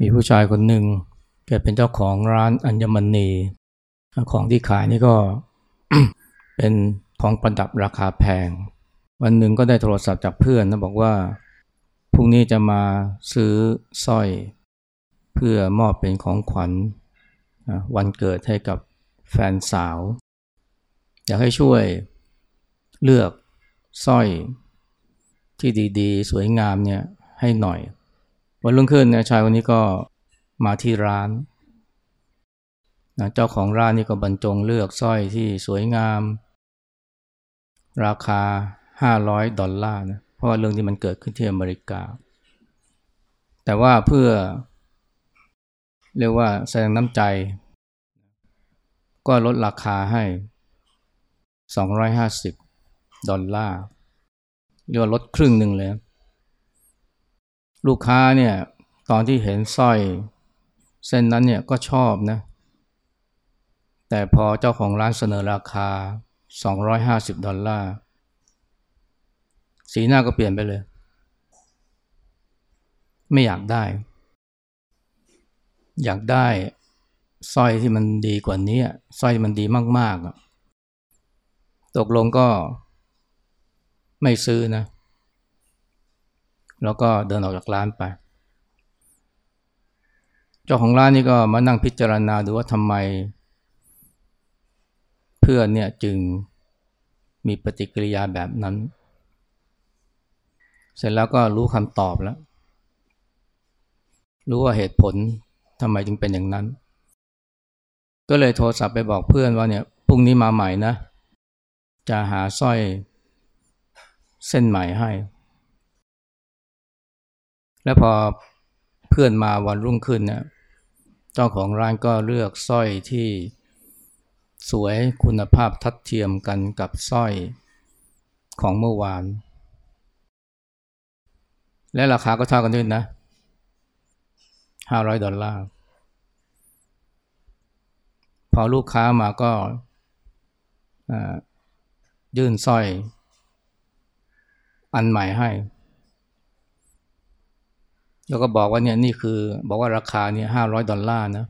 มีผู้ชายคนหนึ่งแกเป็นเจ้าของร้านอัญมณี ของที่ขายนี่ก็เป็นของประดับราคาแพง วันหนึ่งก็ได้โทรศัพท์จากเพื่อนนะบอกว่าพรุ่งนี้จะมาซื้อสร้อย เพื่อมอบเป็นของขวัญวันเกิดให้กับแฟนสาว อยากให้ช่วยเลือกสร้อยที่ดีๆ สวยงามเนี่ยให้หน่อย วันรุ่งขึ้นเนี่ยชายคนนี้ก็มาที่ร้านนะเจ้าของร้านนี่ก็บรรจงเลือกสร้อยที่สวยงาม ราคา 500 ดอลลาร์นะเพราะว่าเรื่องที่มันเกิดขึ้นที่อเมริกา แต่ว่าเพื่อ เรียกว่าแสดงน้ำใจ ก็ลดราคาให้ 250 ดอลลาร์เรียกว่าลดครึ่งหนึ่งเลย ลูกค้าเนี่ยตอนที่เห็นสร้อยเส้นนั้นเนี่ยก็ชอบนะ แต่พอเจ้าของร้านเสนอราคา 250 ดอลลาร์ สีหน้าก็เปลี่ยนไปเลย ไม่อยากได้ อยากได้สร้อยที่มันดีกว่านี้สร้อยมันดีมากๆตกลงก็ไม่ซื้อนะ แล้วก็เดินออกจากร้านไป เจ้าของร้านนี่ก็มานั่งพิจารณาดูว่าทำไม เพื่อนเนี่ยจึงมีปฏิกิริยาแบบนั้น เสร็จแล้วก็รู้คำตอบแล้ว รู้ว่าเหตุผลทำไมจึงเป็นอย่างนั้น ก็เลยโทรศัพท์ไปบอกเพื่อนว่าเนี่ยพรุ่งนี้มาใหม่นะ จะหาสร้อยเส้นใหม่ให้ แล้วพอเพื่อนมาวันรุ่งขึ้นเนี่ยเจ้าของร้านก็เลือกสร้อยที่สวยคุณภาพทัดเทียมกันกับสร้อยของเมื่อวาน และราคาก็เท่ากันด้วยนะ500ดอลลาร์ พอลูกค้ามาก็ยื่นสร้อยอันใหม่ให้ แล้วก็บอกว่าเนี่ยนี่คือบอกว่าราคาเนี่ยห้าร้อยดอลลาร์นะ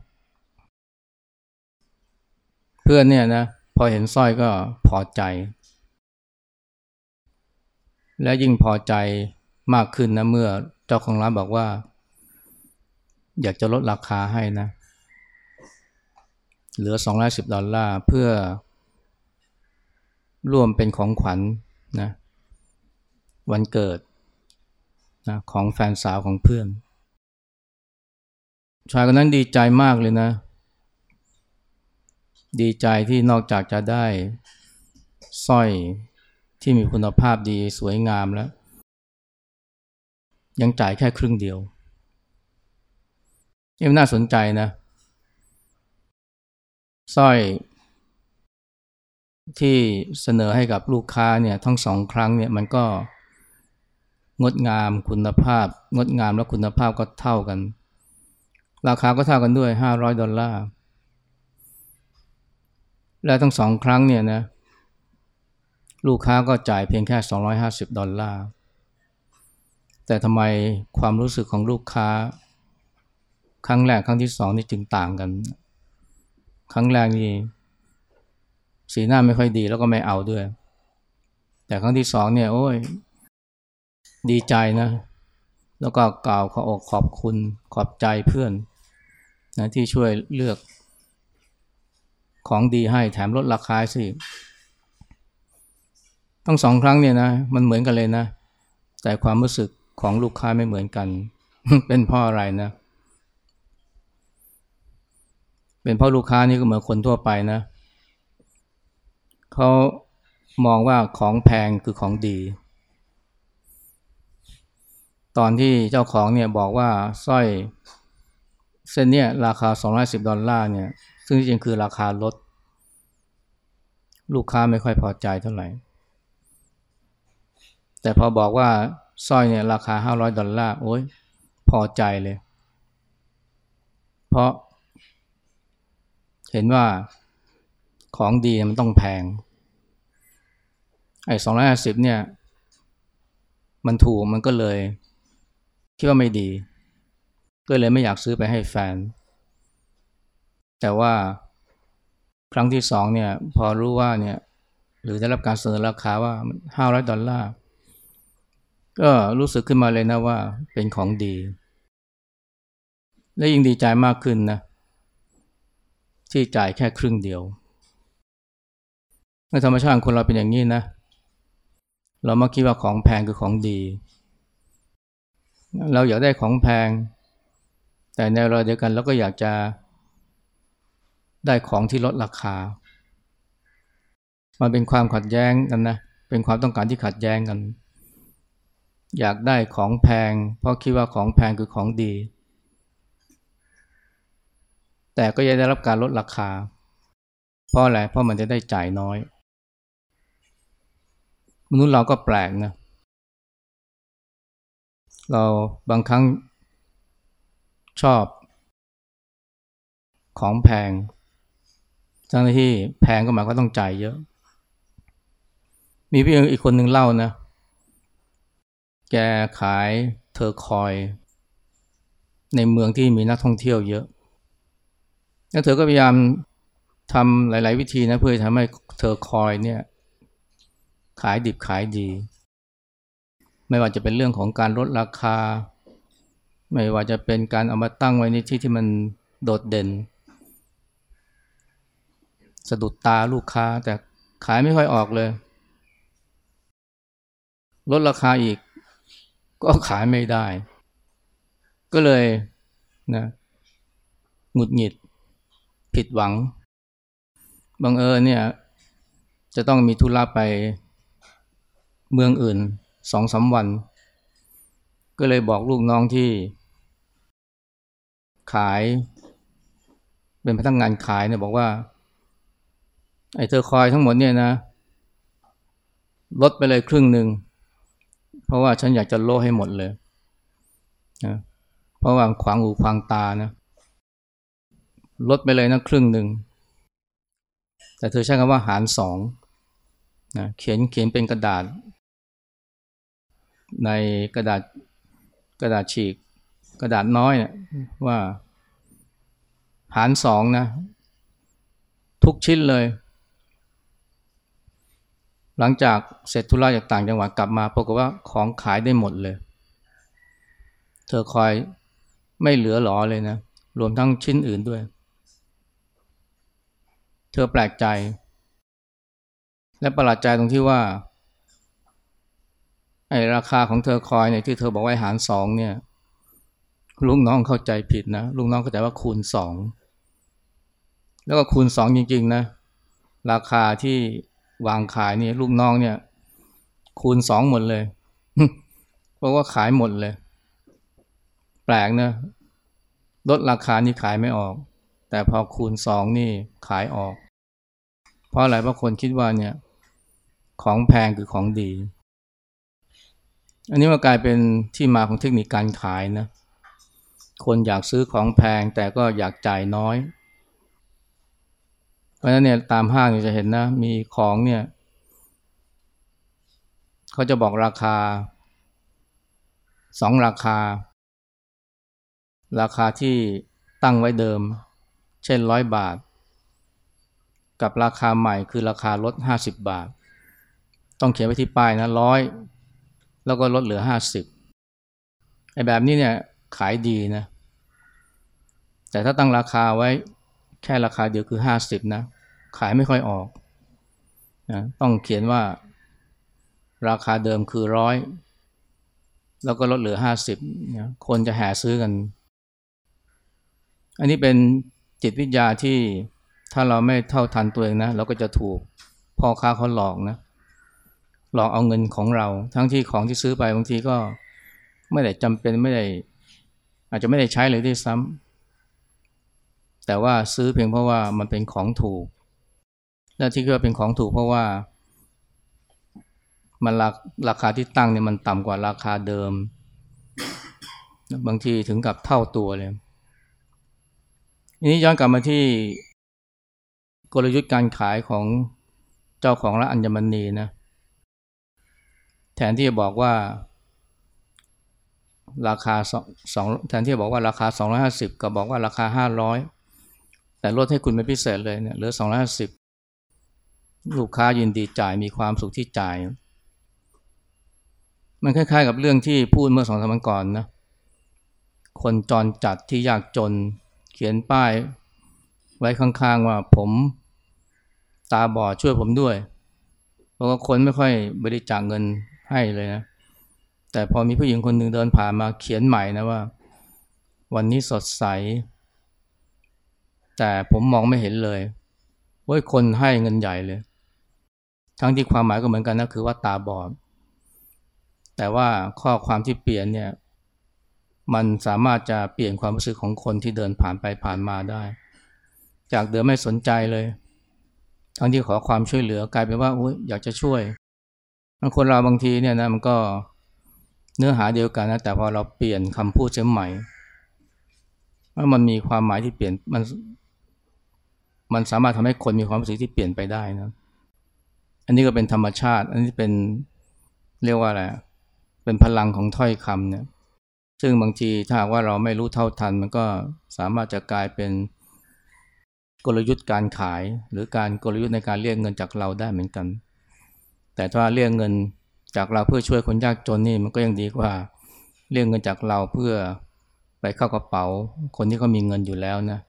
เพื่อนเนี่ยนะพอเห็นสร้อยก็พอใจ และยิ่งพอใจมากขึ้นนะเมื่อเจ้าของร้านบอกว่า อยากจะลดราคาให้นะ เหลือ210ดอลลาร์เพื่อร่วมเป็นของขวัญนนะวันเกิด นะของแฟนสาวของเพื่อน ชายคนนั้นดีใจมากเลยนะ ดีใจที่นอกจากจะได้สร้อยที่มีคุณภาพดีสวยงามแล้ว ยังจ่ายแค่ครึ่งเดียวนี่น่าสนใจนะสร้อย ที่เสนอให้กับลูกค้าเนี่ยทั้งสองครั้งเนี่ยมันก็ งดงามคุณภาพ งดงามและคุณภาพก็เท่ากัน ราคาก็เท่ากันด้วย 500 ดอลลาร์ และทั้งสองครั้งเนี่ยนะลูกค้าก็จ่ายเพียงแค่ 250 ดอลลาร์ แต่ทำไมความรู้สึกของลูกค้า ครั้งแรกครั้งที่สองนี่จึงต่างกัน ครั้งแรกนี่สีหน้าไม่ค่อยดีแล้วก็ไม่เอาด้วย แต่ครั้งที่สองเนี่ยโอ้ย ดีใจนะ แล้วก็กล่าวขออกขอบคุณขอบใจเพื่อนนะที่ช่วยเลือก ของดีให้แถมลดราคาสิทั้งสองครั้งเนี่ยนะ มันเหมือนกันเลยนะ แต่ความรู้สึกของลูกค้าไม่เหมือนกัน เป็นเพราะอะไรนะ เป็นเพราะลูกค้านี่ก็เหมือนคนทั่วไปนะเขามองว่าของแพงคือของดี ตอนที่เจ้าของเนี่ยบอกว่าสร้อยเส้นเนี่ยราคา 210 ดอลลาร์เนี่ย ซึ่งจริงคือราคาลด ลูกค้าไม่ค่อยพอใจเท่าไหร่ แต่พอบอกว่าสร้อยเนี่ยราคา 500 ดอลลาร์ โอ้ยพอใจเลย เพราะ เห็นว่าของดีมันต้องแพง ไอ้250เนี่ย มันถูกมันก็เลย คิดว่าไม่ดี ก็เลยไม่อยากซื้อไปให้แฟน แต่ว่าครั้งที่สองเนี่ยพอรู้ว่าเนี่ยหรือได้รับการเสนอราคาว่าห้าร้อยดอลลาร์ก็รู้สึกขึ้นมาเลยนะว่าเป็นของดี และยิ่งดีใจมากขึ้นนะที่จ่ายแค่ครึ่งเดียวในธรรมชาติคนเราเป็นอย่างนี้นะ เรามาคิดว่าของแพงคือของดี เราอยากได้ของแพง แต่ในเวลาเดียวกันเราก็อยากจะได้ของที่ลดราคา มันเป็นความขัดแย้งกันนะ เป็นความต้องการที่ขัดแย้งกัน อยากได้ของแพง เพราะคิดว่าของแพงคือของดี แต่ก็ยังได้รับการลดราคา เพราะอะไร เพราะมันจะได้จ่ายน้อย มนุษย์เราก็แปลกนะ เราบางครั้งชอบ ของแพงทั้งที่แพงก็หมายก็ต้องจ่ายเยอะ มีพี่อีกคนหนึ่งเล่านะ แกขายเธอคอย ในเมืองที่มีนักท่องเที่ยวเยอะ แล้วเธอก็พยายามทำหลาย ๆ วิธีนะเพื่อทำให้เธอคอยเนี่ย ขายดิบขายดี ไม่ว่าจะเป็นเรื่องของการลดราคา ไม่ว่าจะเป็นการเอามาตั้งไว้ในที่ที่มันโดดเด่น สะดุดตาลูกค้าแต่ขายไม่ค่อยออกเลย ลดราคาอีก ก็ขายไม่ได้ ก็เลยนะหงุดหงิด ผิดหวังบังเอิญเนี่ย จะต้องมีธุระไปเมืองอื่น สองสาวัน ก็เลยบอกลูกน้องที่ ขายเป็นพนักงงานขายเนี่ยบอกว่า ไอ้เธอคอยทั้งหมดเนี่ยนะลดไปเลยครึ่งหนึ่ง เพราะว่าฉันอยากจะโลให้หมดเลยนะเพราะว่าขวางหูขวางตานะลดไปเลยนะครึ่งหนึ่ง แต่เธอใช้คำว่าหารสองนะเขียนเขียนเป็นกระดาษ ในกระดาษกระดาษฉีก กระดาษน้อยเนี่ยว่าหารสองนะ ทุกชิ้นเลย หลังจากเสร็จธุระจากต่างจังหวัดกลับมาปรากฏว่าของขายได้หมดเลย เธอคอยไม่เหลือหลอเลยนะ รวมทั้งชิ้นอื่นด้วย เธอแปลกใจ และประหลาดใจตรงที่ว่า ไอราคาของเธอคอยเนี่ยที่เธอบอกว่าหารสองเนี่ยลูกน้องเข้าใจผิดนะลูกน้องเข้าใจว่าคูณสองแล้วก็คูณสองจริงๆนะราคาที่วางขายนี่ลูกน้องเนี่ย คูณสองหมดเลย เพราะว่าขายหมดเลย แปลกนะลดราคานี่ขายไม่ออก แต่พอคูณสองนี่ขายออก เพราะอะไรเพราะคนคิดว่าเนี่ย ของแพงคือของดี อันนี้มันกลายเป็นที่มาของเทคนิคการขายนะ คนอยากซื้อของแพงแต่ก็อยากจ่ายน้อย เพราะฉะนั้นเนี่ยตามห้างจะเห็นนะ มีของเนี่ยเขาจะบอกราคาสองราคา ราคาที่ตั้งไว้เดิม เช่นร้อยบาท กับราคาใหม่คือราคาลดห้าสิบบาท ต้องเขียนไว้ที่ป้ายนะร้อย แล้วก็ลดเหลือห้าสิบไอ้แบบนี้เนี่ยขายดีนะ แต่ถ้าตั้งราคาไว้แค่ราคาเดียวคือห้าสิบนะ ขายไม่ค่อยออกนะต้องเขียนว่าราคาเดิมคือร้อยแล้วก็ลดเหลือห้าสิบนะคนจะแห่ซื้อกัน อันนี้เป็นจิตวิทยาที่ถ้าเราไม่เท่าทันตัวเองนะ เราก็จะถูกพ่อค้าเขาหลอกนะ หลอกเอาเงินของเรา ทั้งที่ของที่ซื้อไปบางทีก็ไม่ได้จำเป็นไม่ได้ อาจจะไม่ได้ใช้เลยด้วยซ้ำแต่ว่าซื้อเพียงเพราะว่ามันเป็นของถูกและที่ก็เป็นของถูกเพราะว่า มันราราคาที่ตั้งเนี่ยมันต่ำกว่าราคาเดิม บางทีถึงกับเท่าตัวเลยทีนี้ย้อนกลับมาที่กลยุทธ์การขายของเจ้าของร้านอัญมณีนะ แทนที่จะบอกว่าราคาสองแทนที่จะบอกว่าราคา 250 ก็บอกว่าราคา 500 แต่ลดให้คุณเป็นพิเศษเลยเนี่ยเหลือ 250 ลูกค้ายินดีจ่ายมีความสุขที่จ่าย มันคล้ายๆ กับเรื่องที่พูดเมื่อสองสามวันก่อนนะคนจรจัดที่ยากจนเขียนป้ายไว้ข้างๆว่าผมตาบอดช่วยผมด้วย เพราะว่าคนไม่ค่อยบริจาคเงิน ให้เลยนะ แต่พอมีผู้หญิงคนหนึ่งเดินผ่านมาเขียนใหม่นะว่า วันนี้สดใส แต่ผมมองไม่เห็นเลยว่าคนให้เงินใหญ่เลย ทั้งที่ความหมายก็เหมือนกันนะคือว่าตาบอด แต่ว่าข้อความที่เปลี่ยนเนี่ยมันสามารถจะเปลี่ยนความรู้สึกของคนที่เดินผ่านไปผ่านมาได้ จากเดิมไม่สนใจเลย ทั้งที่ขอความช่วยเหลือกลายเป็นว่าอยอยากจะช่วย คนเราบางทีเนี่ยนะมันก็เนื้อหาเดียวกันนะแต่พอเราเปลี่ยนคำพูดเสียใหม่ว่ามันมีความหมายที่เปลี่ยนมันมันสามารถทำให้คนมีความรู้สึกที่เปลี่ยนไปได้นะอันนี้ก็เป็นธรรมชาติ อันนี้เป็นเรียกว่าอะไรเป็นพลังของถ้อยคำเนี่ยซึ่งบางทีถ้าว่าเราไม่รู้เท่าทัน มันก็สามารถจะกลายเป็นกลยุทธ์การขาย หรือการกลยุทธ์ในการเรียกเงินจากเราได้เหมือนกัน แต่ถ้าเรียกเงินจากเราเพื่อช่วยคนยากจนนี่มันก็ยังดีกว่า เรียกเงินจากเราเพื่อไปเข้ากระเป๋า คนที่เขามีเงินอยู่แล้วนะ